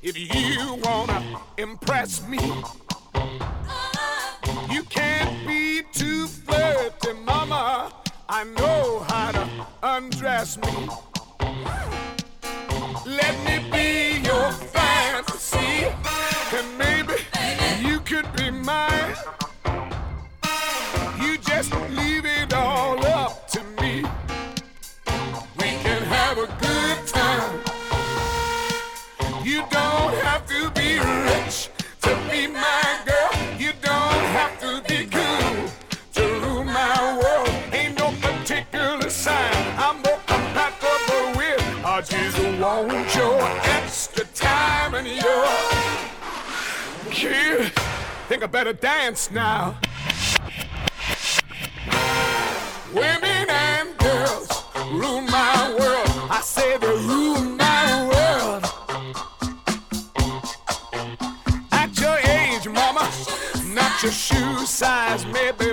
If you wanna impress me, you can't be too flirty, mama. I know how to undress me. think I better dance now. Women and girls rule my world. I say they rule my world. At your age, mama, not your shoe size, maybe.